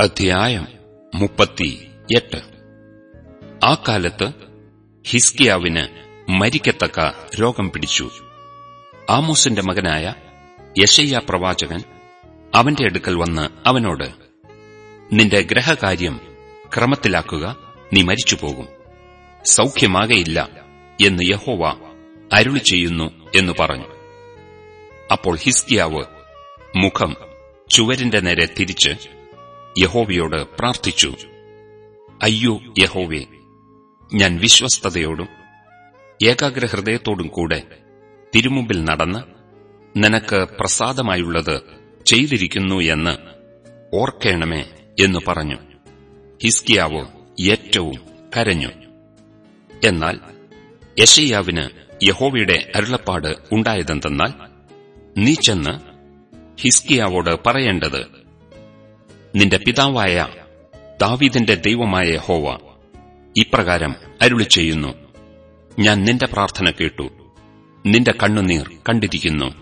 അധ്യായം മുപ്പത്തിയെട്ട്. ആ കാലത്ത് ഹിസ്കിയാവിന് മരിക്കത്തക്ക രോഗം പിടിച്ചു. ആമോസിന്റെ മകനായ യശയ്യ പ്രവാചകൻ അവന്റെ അടുക്കൽ വന്ന് അവനോട് നിന്റെ ഗ്രഹകാര്യം ക്രമത്തിലാക്കുക നീ മരിച്ചുപോകും. സൗഖ്യമാകയില്ല എന്ന് യഹോവ അരുളി ചെയ്യുന്നു എന്ന് പറഞ്ഞു. അപ്പോൾ ഹിസ്കിയാവ് മുഖം ചുവരിന്റെ നേരെ തിരിച്ച് യഹോവയോട് പ്രാർത്ഥിച്ചു. അയ്യോ യഹോവേ ഞാൻ വിശ്വസ്തയോടും ഏകാഗ്രഹൃദയത്തോടും കൂടെ തിരുമുമ്പിൽ നടന്ന് നിനക്ക് പ്രസാദമായുള്ളത് ചെയ്തിരിക്കുന്നു എന്ന് ഓർക്കേണമേ എന്ന് പറഞ്ഞു. ഹിസ്കിയാവ് ഏറ്റവും കരഞ്ഞു. എന്നാൽ യശയ്യാവിന് യഹോവയുടെ അരുളപ്പാട് ഉണ്ടായതെന്തെന്നാൽ നീ ചെന്ന് ഹിസ്കിയാവോട് പറയേണ്ടത് നിന്റെ പിതാവായ ദാവീദിന്റെ ദൈവമായ ഹോവ ഇപ്രകാരം അരുളി ചെയ്യുന്നു ഞാൻ നിന്റെ പ്രാർത്ഥന കേട്ടു. നിന്റെ കണ്ണുനീർ കണ്ടിരിക്കുന്നു.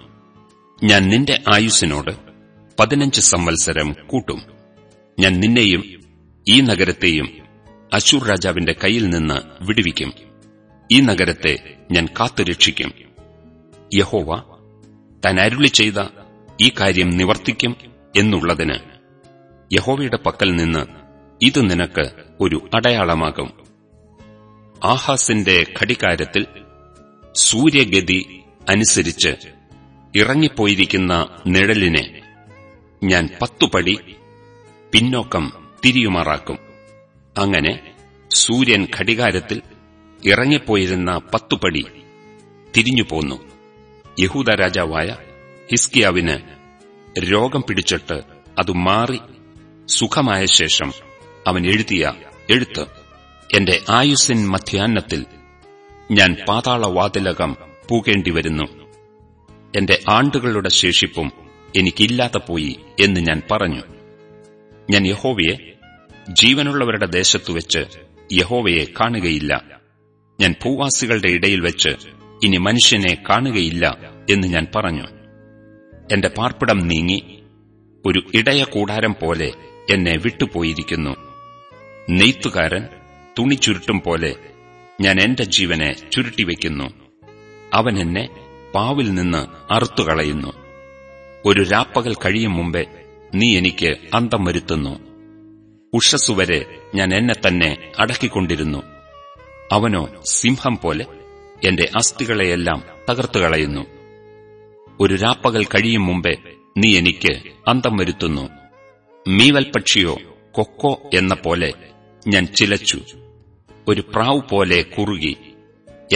ഞാൻ നിന്റെ ആയുസ്സിനോട് പതിനഞ്ച് സംവത്സരം കൂട്ടും. ഞാൻ നിന്നെയും ഈ നഗരത്തെയും അശൂർ രാജാവിന്റെ കയ്യിൽ നിന്ന് വിടുവിക്കും. ഈ നഗരത്തെ ഞാൻ കാത്തുരക്ഷിക്കും. യഹോവ താൻ അരുളി ചെയ്ത ഈ കാര്യം നിവർത്തിക്കും എന്നുള്ളതിന് യഹോവയുടെ പക്കൽ നിന്ന് ഇത് നിനക്ക് ഒരു അടയാളമാകും. ആഹാസിന്റെ ഘടികാരത്തിൽ സൂര്യഗതി അനുസരിച്ച് ഇറങ്ങിപ്പോയിരിക്കുന്ന നിഴലിനെ ഞാൻ പത്തുപടി പിന്നോക്കം തിരിയുമാറാക്കും. അങ്ങനെ സൂര്യൻ ഘടികാരത്തിൽ ഇറങ്ങിപ്പോയിരുന്ന പത്തുപടി തിരിഞ്ഞുപോന്നു. യഹൂദ രാജാവായ ഹിസ്കിയാവിന് രോഗം പിടിച്ചിട്ട് അത് മാറി സുഖമായ ശേഷം അവൻ എഴുതിയ എഴുത്ത് എന്റെ ആയുസ്സിൻ മധ്യാത്തിൽ ഞാൻ പാതാളവാതിലകം പൂകേണ്ടിവരുന്നു എന്റെ ആണ്ടുകളുടെ ശേഷിപ്പും എനിക്കില്ലാതെ പോയി എന്ന് ഞാൻ പറഞ്ഞു. ഞാൻ യഹോവയെ ജീവനുള്ളവരുടെ ദേശത്തു വെച്ച് യഹോവയെ കാണുകയില്ല. ഞാൻ ഭൂവാസികളുടെ ഇടയിൽ വെച്ച് ഇനി മനുഷ്യനെ കാണുകയില്ല എന്ന് ഞാൻ പറഞ്ഞു. എന്റെ പാർപ്പിടം നീങ്ങി ഒരു ഇടയ കൂടാരം പോലെ എന്നെ വിട്ടുപോയിരിക്കുന്നു. നെയ്ത്തുകാരൻ തുണി ചുരുട്ടും പോലെ ഞാൻ എന്റെ ജീവനെ ചുരുട്ടിവെക്കുന്നു അവൻ എന്നെ പാവിൽ നിന്ന് അറുത്തുകളയുന്നു. ഒരു രാപ്പകൽ കഴിയും മുമ്പേ നീ എനിക്ക് അന്തം വരുത്തുന്നു. ഉഷസ്സുവരെ ഞാൻ എന്നെ തന്നെ അടക്കിക്കൊണ്ടിരുന്നു. അവനോ സിംഹം പോലെ എന്റെ അസ്ഥികളെയെല്ലാം തകർത്തുകളയുന്നു. ഒരു രാപ്പകൽ കഴിയും മുമ്പേ നീ എനിക്ക് അന്തം വരുത്തുന്നു. മീവൽ പക്ഷിയോ കൊക്കോ എന്ന പോലെ ഞാൻ ചിലച്ചു. ഒരു പ്രാവ് പോലെ കുറുകി.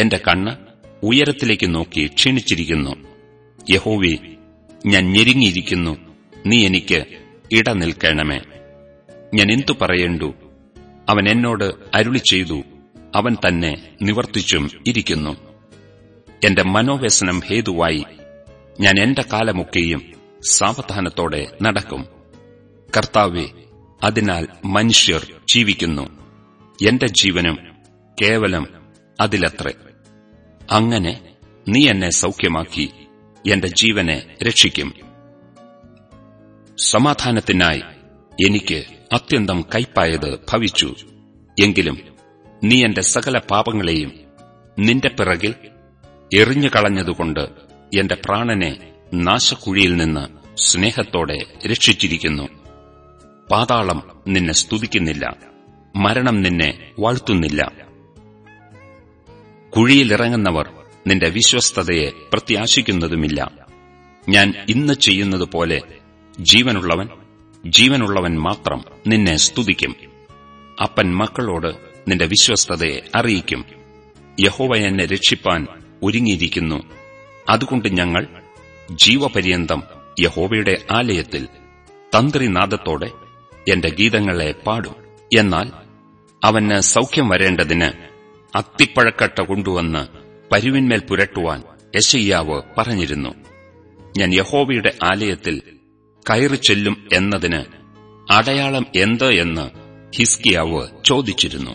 എന്റെ കണ്ണ് ഉയരത്തിലേക്ക് നോക്കി ക്ഷീണിച്ചിരിക്കുന്നു. യഹോവി ഞാൻ ഞെരുങ്ങിയിരിക്കുന്നു. നീ എനിക്ക് ഇട നിൽക്കണമേ. ഞാൻ എന്തു പറയണ്ടു? അവൻ എന്നോട് അരുളി ചെയ്തു. അവൻ തന്നെ നിവർത്തിച്ചും ഇരിക്കുന്നു. എന്റെ മനോവ്യസനം ഹേതുവായി. ഞാൻ എന്റെ കാലമൊക്കെയും സാവധാനത്തോടെ നടക്കും. കർത്താവെ അതിനാൽ മനുഷ്യർ ജീവിക്കുന്നു. എന്റെ ജീവനും കേവലം അതിലത്രേ. അങ്ങനെ നീ എന്നെ സൗഖ്യമാക്കി എന്റെ ജീവനെ രക്ഷിക്കും. സമാധാനത്തിനായി എനിക്ക് അത്യന്തം കൈപ്പായത് ഭവിച്ചു. എങ്കിലും നീ എന്റെ സകല പാപങ്ങളെയും നിന്റെ പിറകിൽ എറിഞ്ഞുകളഞ്ഞതുകൊണ്ട് എന്റെ പ്രാണനെ നാശക്കുഴിയിൽ നിന്ന് സ്നേഹത്തോടെ രക്ഷിച്ചിരിക്കുന്നു. പാതാളം നിന്നെ സ്തുതിക്കുന്നില്ല. മരണം നിന്നെ വാഴ്ത്തുന്നില്ല. കുഴിയിലിറങ്ങുന്നവർ നിന്റെ വിശ്വസ്തതയെ പ്രത്യാശിക്കുന്നതുമില്ല. ഞാൻ ഇന്ന് ചെയ്യുന്നതുപോലെ ജീവനുള്ളവൻ ജീവനുള്ളവൻ മാത്രം നിന്നെ സ്തുതിക്കും. അപ്പൻ മക്കളോട് നിന്റെ വിശ്വസ്തതയെ അറിയിക്കും. യഹോവ എന്നെ രക്ഷിപ്പാൻ ഒരുങ്ങിയിരിക്കുന്നു. അതുകൊണ്ട് ഞങ്ങൾ ജീവപര്യന്തം യഹോവയുടെ ആലയത്തിൽ തന്ത്രിനാദത്തോടെ എന്റെ ഗീതങ്ങളെ പാടും. എന്നാൽ അവന് സൗഖ്യം വരേണ്ടതിന് അത്തിപ്പഴക്കട്ട കൊണ്ടുവന്ന് പരുവിന്മേൽ പുരട്ടുവാൻ യശയ്യാവ് പറഞ്ഞിരുന്നു. ഞാൻ യഹോവയുടെ ആലയത്തിൽ കയറി ചെല്ലും എന്നതിന് അടയാളം എന്ത് എന്ന് ഹിസ്കിയാവ് ചോദിച്ചിരുന്നു.